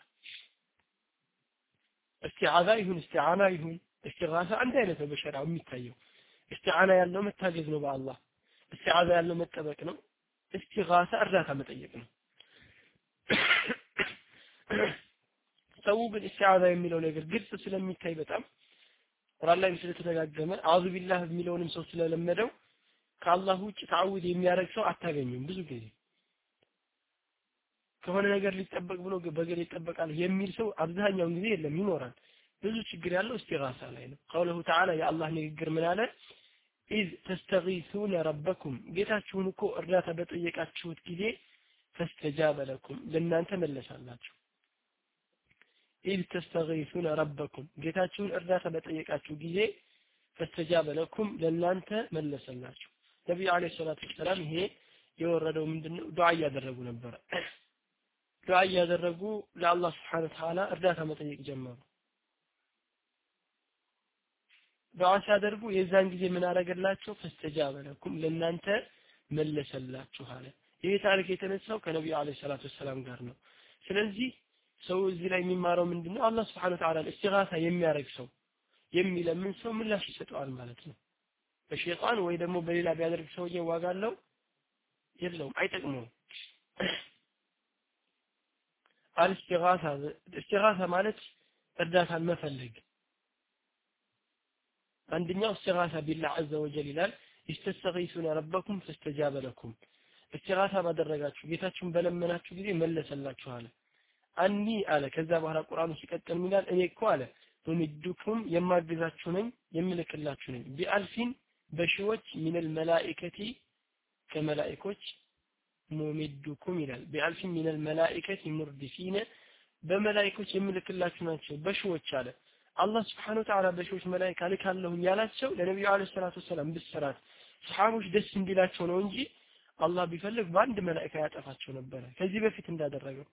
እስቲዓዛ ይሁን እስቲዓና ይሁን እስቲጋሳ አንድ አይነት ነው በሸሪዓው የሚታየው። እስቲዓና ያለው መታገዝ ነው በአላህ። እስቲዓዛ ያለው መጠበቅ ነው። እስቲጋሳ እርዳታ መጠየቅ ነው ሰው ግን እስቲዓዛ የሚለው ነገር ግልጽ ስለሚታይ በጣም ቁርአን ላይ ስለተደጋገመ አዑዙ ቢላህ የሚለውንም ሰው ስለለመደው ከአላህ ውጭ تعوذ የሚያደርግ ሰው አታገኙም ብዙ ጊዜ። ከሆነ ነገር ሊጠበቅ ብሎ በገል ይጠበቃል የሚል ሰው አብዛኛውን ጊዜ የለም ይኖራል። ብዙ ችግር ያለው استغاثة ላይ ነው። قوله تعالى የአላህ ንግግር ምን አለ? إذ تستغيثون ربكم ጌታችሁን እኮ እርዳታ በጠየቃችሁት ጊዜ فاستجاب لكم ለእናንተ መለሰላችሁ إذ تستغيثون ربكم ጌታችሁን እርዳታ በጠየቃችሁ ጊዜ ፈስተጃበ ለኩም ለእናንተ መለሰላችሁ። ነቢዩ አለ ሰላቱ ወሰላም ይሄ የወረደው ምንድነው? ዱዓ እያደረጉ ነበረ ዱዓ እያደረጉ ለአላህ ስብሓን ተዓላ እርዳታ መጠየቅ ጀመሩ። ዱዓ ሲያደርጉ የዛን ጊዜ ምን አደረገላቸው? ፈስተጃበ ለኩም ለእናንተ መለሰላችሁ አለ። ይሄ ታሪክ የተነሳው ከነቢዩ አለ ሰላቱ ወሰላም ጋር ነው። ስለዚህ ሰው እዚህ ላይ የሚማረው ምንድነው? አላህ ስብሓን ተዓላ እስቲጋሳ የሚያደርግ ሰው የሚለምን ሰው ምላሽ ይሰጠዋል ማለት ነው። በሸይጣን ወይ ደግሞ በሌላ ቢያደርግ ሰውዬ ዋጋ አለው? የለውም አይጠቅመውም። አልስቲጋሳ እስቲጋሳ ማለት እርዳታን መፈለግ። አንደኛው እስቲጋሳ ቢላህ ዐዘ ወጀል ይላል ይስተስተጊሱነ ረበኩም ፈስተጃበ ለኩም እስቲጋሳ ባደረጋችሁ ጌታችሁን በለመናችሁ ጊዜ መለሰላችሁ አለ አኒ አለ። ከዛ በኋላ ቁርአኑ ሲቀጥል ሚላል እኔ እኮ አለ ኑሚዱኩም የማግዛችሁ ነኝ የምልክላችሁ ነኝ። ቢአልፊን በሺዎች ሚነል መላኢከቲ ከመላኢኮች ኑሚዱኩም ይላል። ቢአልፊን ሚነል መላኢከቲ ሙርዲፊነ በመላኢኮች የምልክላችሁ ናቸው። በሺዎች አለ። አላህ ስብሓን ወተዓላ በሺዎች መላኢካ ልካለሁኝ ያላቸው ለነቢዩ አለ ሰላቱ ወሰላም ብስራት ሰሓቦች ደስ እንዲላቸው ነው እንጂ አላህ ቢፈልግ በአንድ መላኢካ ያጠፋቸው ነበረ። ከዚህ በፊት እንዳደረገው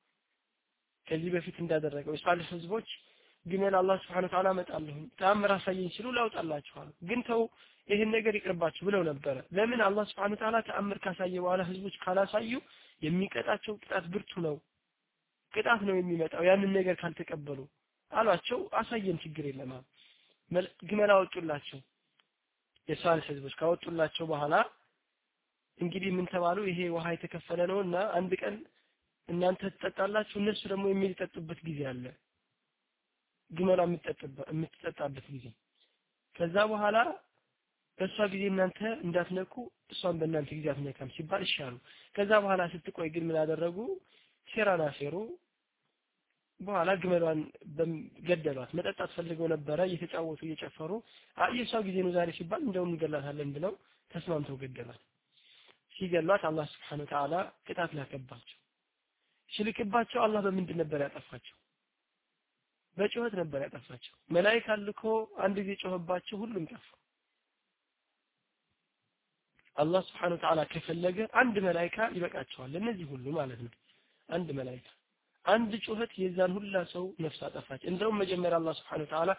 ከዚህ በፊት እንዳደረገው የሷሊህ ህዝቦች ግመል አላህ ስብሐነ ወተዓላ አመጣለሁኝ ተአምር አሳየኝ ሲሉ ላውጣላችኋል። ግን ተው ይህን ነገር ይቅርባችሁ ብለው ነበረ። ለምን አላህ ስብሐነ ወተዓላ ተአምር ካሳየ በኋላ ህዝቦች ካላሳዩ የሚቀጣቸው ቅጣት ብርቱ ነው ቅጣት ነው የሚመጣው። ያንን ነገር ካልተቀበሉ አሏቸው። አሳየን ችግር የለም ግመል አወጡላቸው። የሷሊህ ህዝቦች ካወጡላቸው በኋላ እንግዲህ ምን ተባሉ? ይሄ ውሃ የተከፈለ ነው እና አንድ ቀን እናንተ ትጠጣላችሁ እነሱ ደግሞ የሚጠጡበት ጊዜ አለ። ግመሏ የምትጠጣበት ጊዜ። ከዛ በኋላ በእሷ ጊዜ እናንተ እንዳትነኩ እሷን በእናንተ ጊዜ አትነካም ሲባል ይሻሉ። ከዛ በኋላ ስትቆይ ግን ምን አደረጉ? ሴራን አሴሩ። በኋላ ግመሏን ገደሏት። መጠጣት ፈልገው ነበረ እየተጫወቱ እየጨፈሩ አይ የእሷ ጊዜ ነው ዛሬ ሲባል እንደውም እንገላታለን ብለው ተስማምተው ገደሏት። ሲገሏት አላህ ስብሓን ወተዓላ ቅጣት ላከባቸው ሲልክባቸው አላህ በምንድን ነበር ያጠፋቸው? በጩኸት ነበር ያጠፋቸው። መላይካ ልኮ አንድ ጊዜ ጮኸባቸው ሁሉም ጠፉ አላህ ስብሓን ወተዓላ ከፈለገ አንድ መላይካ ይበቃቸዋል። እነዚህ ሁሉ ማለት ነው። አንድ መላይካ አንድ ጩኸት የዛን ሁላ ሰው ነፍስ አጠፋች። እንደውም መጀመሪያ አላህ ስብሓን ወተዓላ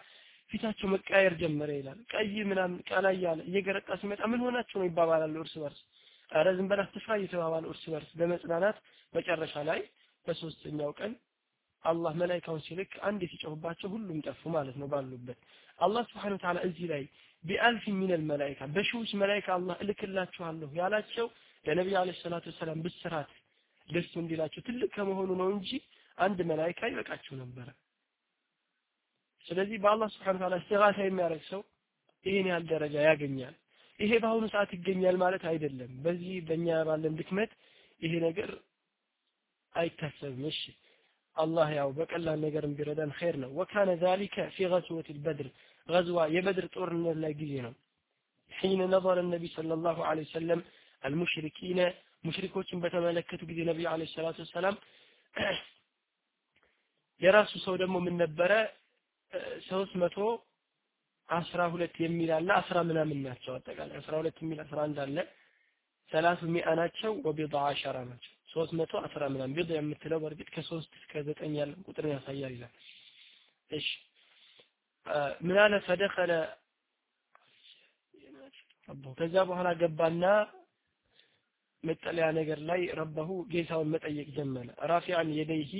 ፊታቸው መቃየር ጀመረ ይላል። ቀይ ምናምን ቀላ እያለ እየገረጣ ሲመጣ ምን ሆናቸው ነው ይባባላሉ እርስ በርስ። ኧረ ዝም በል አትፍራ እየተባባሉ እርስ በርስ በመጽናናት መጨረሻ ላይ በሶስተኛው ቀን አላህ መላይካውን ሲልክ አንድ ሲጮህባቸው ሁሉም ጠፉ ማለት ነው ባሉበት። አላህ ስብሓን ወተዓላ እዚህ ላይ ቢአልፍ ሚነል መላይካ በሺዎች መላይካ አላህ እልክላችኋለሁ ያላቸው ለነቢዩ አለ ሰላቱ ወሰላም ብስራት ደስ እንዲላቸው ትልቅ ከመሆኑ ነው እንጂ አንድ መላይካ ይበቃቸው ነበረ። ስለዚህ በአላህ ስብሓን ወተዓላ እስቲጋሳ የሚያደርግ ሰው ይህን ያህል ደረጃ ያገኛል። ይሄ በአሁኑ ሰዓት ይገኛል ማለት አይደለም። በዚህ በእኛ ባለን ድክመት ይሄ ነገር አይታሰብም እሺ አላህ ያው በቀላል ነገር ቢረዳን ኸይር ነው። ወካነ ذلك في غزوة البدر غزوة የበድር ጦርነት ላይ ጊዜ ነው። حين نظر النبي صلى الله عليه وسلم المشركين ሙሽሪኮችን በተመለከቱ ጊዜ ነብዩ አለይሂ ሰላቱ ሰላም የራሱ ሰው ደግሞ ምን ነበረ? ሶስት መቶ አስራ ሁለት የሚል አለ። አስራ ምናምን ናቸው አጠቃላይ። አስራ ሁለት የሚል አስራ አንድ አለ። ሰላቱ ናቸው ወቢضع አሸራ ናቸው። ሶስት መቶ አስራ ምናምን ቢض የምትለው። በእርግጥ ከሶስት እስከ ዘጠኝ ያለ ቁጥር ያሳያል ይላል። እሺ። ምን አለ? ፈደኸለ ከዛ በኋላ ገባና መጠለያ ነገር ላይ ረበሁ ጌታውን መጠየቅ ጀመረ። ራፊዓን የደይሂ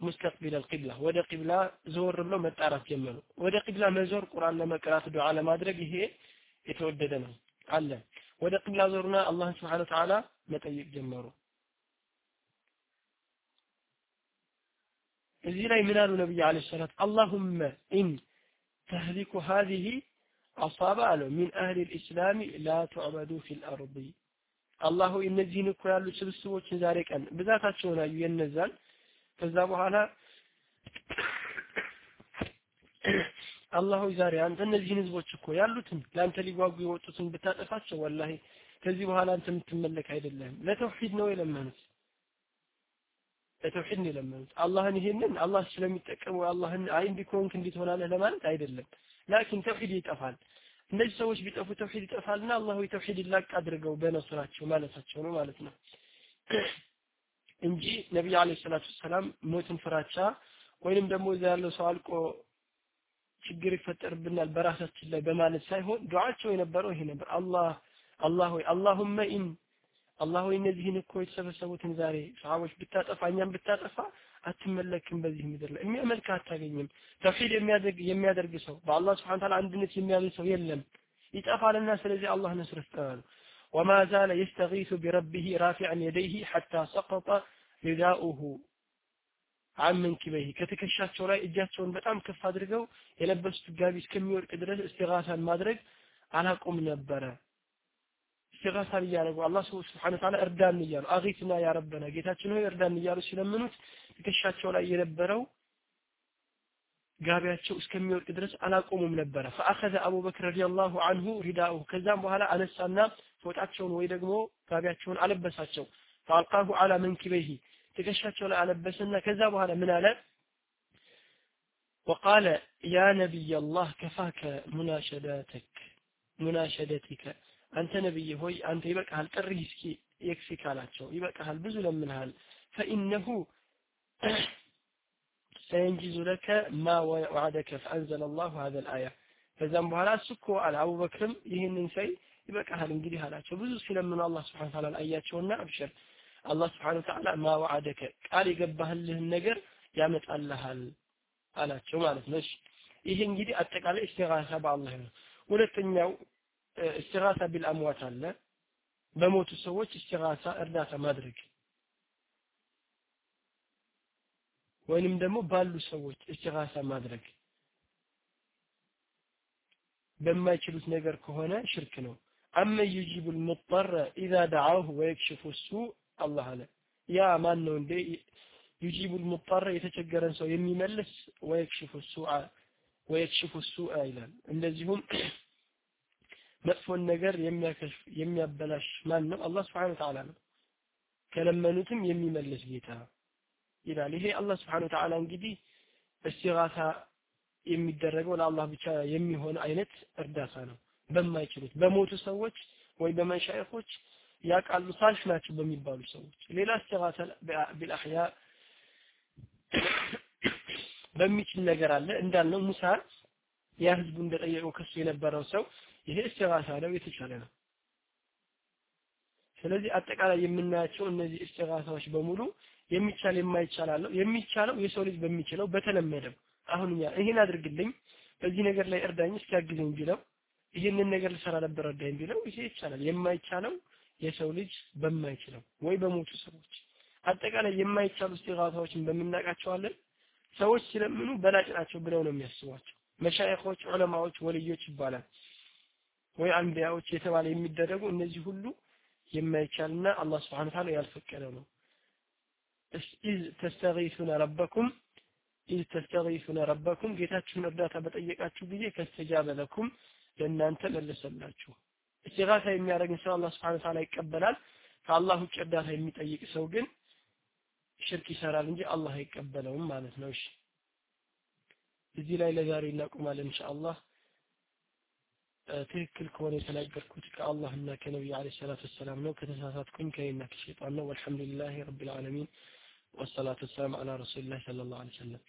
ሙስተቅቢል አልቂብላ። ወደ ቂብላ ዞር ብሎ መጣራት ጀመሩ። ወደ ቂብላ መዞር ቁርአን ለመቅራት ዱዓ ለማድረግ ይሄ የተወደደ ነው አለ። ወደ ቂብላ ዞርና አላህን ስብሓን ወተዓላ መጠየቅ ጀመሩ እዚህ ላይ ምን አሉ ነብዩ عليه الصلاة اللهم إن تهلك هذه العصابة አለው። من أهل الإسلام لا تعبد في الأرض አላሁ እነዚህን እኮ ያሉ ስብስቦችን ዛሬ ቀን ብዛታቸውን አዩ የነዛን። ከዛ በኋላ አላህ ዛሬ አንተ እነዚህን ህዝቦች እኮ ያሉትን ለአንተ ሊጓጉ የወጡትን ብታጠፋቸው ወላሂ ከዚህ በኋላ አንተ የምትመለክ አይደለም ለተውሂድ ነው የለመኑት። ለተውሂድ ነው የለመኑት። አላህን ይሄንን አላህ ስለሚጠቀመው አላህን አይ እንዲህ ከሆንክ እንዲህ ትሆናለህ ለማለት አይደለም። ላኪን ተውሂድ ይጠፋል። እነዚህ ሰዎች ቢጠፉ ተውሂድ ይጠፋልና አላሁ ተውሂድ ላቅ አድርገው በነስራቸው ማለታቸው ነው ማለት ነው። እንጂ ነቢዩ عليه الصلاة والسلام ሞትን ፍራቻ ወይንም ደግሞ እዛ ያለው ሰው አልቆ ችግር ይፈጠርብናል በራሳችን ላይ በማለት ሳይሆን ዱዓቸው የነበረው ይሄ ነበር። አላህ አላህ ሆይ اللهم إن አላህ ሆይ እነዚህን እኮ የተሰበሰቡትን ዛሬ ሰሃቦች ብታጠፋ እኛም ብታጠፋ አትመለክም በዚህ ምድር ላይ የሚያመልክ አታገኝም ተውሂድ የሚያደርግ የሚያደርግ ሰው በአላህ ስብሐነ ተዓላ አንድነት የሚያምን ሰው የለም ይጠፋልና ስለዚህ አላህ ነስር ስጠናል وما زال يستغيث بربه رافعا يديه حتى سقط رداؤه عن منكبيه ከተከሻቸው ላይ እጃቸውን በጣም ከፍ አድርገው የለበሱት ጋቢ እስከሚወድቅ ድረስ እስቲጋሳን ማድረግ አላቆም ነበረ ኢስቲጋሳን እያደረጉ አላህ ስብሐነ ወተዓላ እርዳን እያሉ አጊትና ያረበና ጌታችን ሆይ እርዳን እያሉ ሲለምኑት ትከሻቸው ላይ የነበረው ጋቢያቸው እስከሚወድቅ ድረስ አላቆሙም ነበረ። ፈአኸዘ አቡበክር ረዲየላሁ አንሁ ሪዳሁ ከዛም በኋላ አነሳና ፎጣቸውን ወይ ደግሞ ጋቢያቸውን አለበሳቸው። ፈአልቃሁ አላ መንኪበይሂ ትከሻቸው ላይ አለበሰና ከዛ በኋላ ምን አለ? ወቃለ ያ ነቢይ አላህ ከፋከ ሙናሸዳተክ ሙናሸደቲከ አንተ ነብይ ሆይ አንተ ይበቃሃል ጥሪ እስኪ የክፊ ካላቸው ይበቃሃል ብዙ ለምንሃል። ፈኢነሁ ሰየንጂዙ ለከ ማ ወዐደከ ፈአንዘለ ላሁ ሀዘ ልአያ ከዛም በኋላ እሱ እኮ አለ አቡበክርም ይህንን ሰይ ይበቃሃል እንግዲህ አላቸው። ብዙ ሲለምኑ አላህ ስብሓን ታላ አያቸውና አብሽር። አላህ ስብሓን ተዓላ ማ ወዐደከ ቃል የገባህልህን ነገር ያመጣልሃል አላቸው ማለት ነው። ይሄ እንግዲህ አጠቃላይ እስቲጋሳ በአላህ ነው። ሁለተኛው እስቲጋሳ ቢልአምዋት አለ። በሞቱ ሰዎች እስቲጋሳ እርዳታ ማድረግ ወይንም ደግሞ ባሉ ሰዎች እስቲጋሳ ማድረግ በማይችሉት ነገር ከሆነ ሽርክ ነው። አመ ዩጂቡ ልሙጠረ ኢዛ ደዓሁ ወየክሽፉ ሱ አላህ አለ። ያ ማን ነው እንዴ? ዩጂቡ ልሙጠረ የተቸገረን ሰው የሚመልስ ወየክሽፉ ሱአ ወየክሽፉ ሱአ ይላል። እንደዚሁም መጥፎን ነገር የሚያከሽፍ የሚያበላሽ ማን ነው? አላህ ስብሓን ወተዓላ ነው። ከለመኑትም የሚመልስ ጌታ ይላል። ይሄ አላህ ስብሓን ወተዓላ እንግዲህ እስቲጋሳ የሚደረገው ለአላህ ብቻ የሚሆን አይነት እርዳታ ነው። በማይችሉት በሞቱ ሰዎች ወይ በመሻይኾች ያቃሉ ሳልፍ ናቸው በሚባሉ ሰዎች። ሌላ እስቲጋሳ ቢልአህያ በሚችል ነገር አለ። እንዳልነው ሙሳ ያ ህዝቡ እንደጠየቀው ከሱ የነበረው ሰው ይሄ እስቲጋሳ ነው የተቻለ ነው። ስለዚህ አጠቃላይ የምናያቸው እነዚህ እስቲጋሳዎች በሙሉ የሚቻል የማይቻል አለው። የሚቻለው የሰው ልጅ በሚችለው በተለመደው አሁን እኛ ይሄን አድርግልኝ በዚህ ነገር ላይ እርዳኝ እስኪያግዘኝ ቢለው ይህንን ነገር ልሰራ ነበር እርዳኝ ቢለው ይሄ ይቻላል። የማይቻለው የሰው ልጅ በማይችለው ወይ በሞቱ ሰዎች። አጠቃላይ የማይቻሉ እስቲጋሳዎችን በምናውቃቸዋለን ሰዎች ሲለምኑ በላጭ ናቸው ብለው ነው የሚያስቧቸው። መሻይኾች ዑለማዎች ወልዮች ይባላል ወይ አንቢያዎች የተባለ የሚደረጉ እነዚህ ሁሉ የማይቻልና አላህ Subhanahu Ta'ala ያልፈቀደው ነው። إذ تستغيثون ربكم إذ تستغيثون ربكم ጌታችሁን እርዳታ በጠየቃችሁ ጊዜ فاستجاب لكم ለእናንተ መለሰላችሁ። استغاثة የሚያደርግን ሰው አላህ سبحانه وتعالى ይቀበላል። ከአላህ ውጭ እርዳታ የሚጠይቅ ሰው ግን ሽርክ ይሰራል እንጂ አላህ አይቀበለውም ማለት ነው። እሺ እዚህ ላይ ለዛሬ እናቆማለን ኢንሻአላህ ትክክል ከሆነ የተናገርኩት ከአላህና ከነቢዩ عليه الصلاة والسلام ነው ከተሳሳትኩኝ ከእኔና ከሸይጣን ነው والحمد لله رب العالمين ወሰላቱ ወሰላም አላ ረሱሊላህ ሰለላሁ ዐለይሂ ወሰለም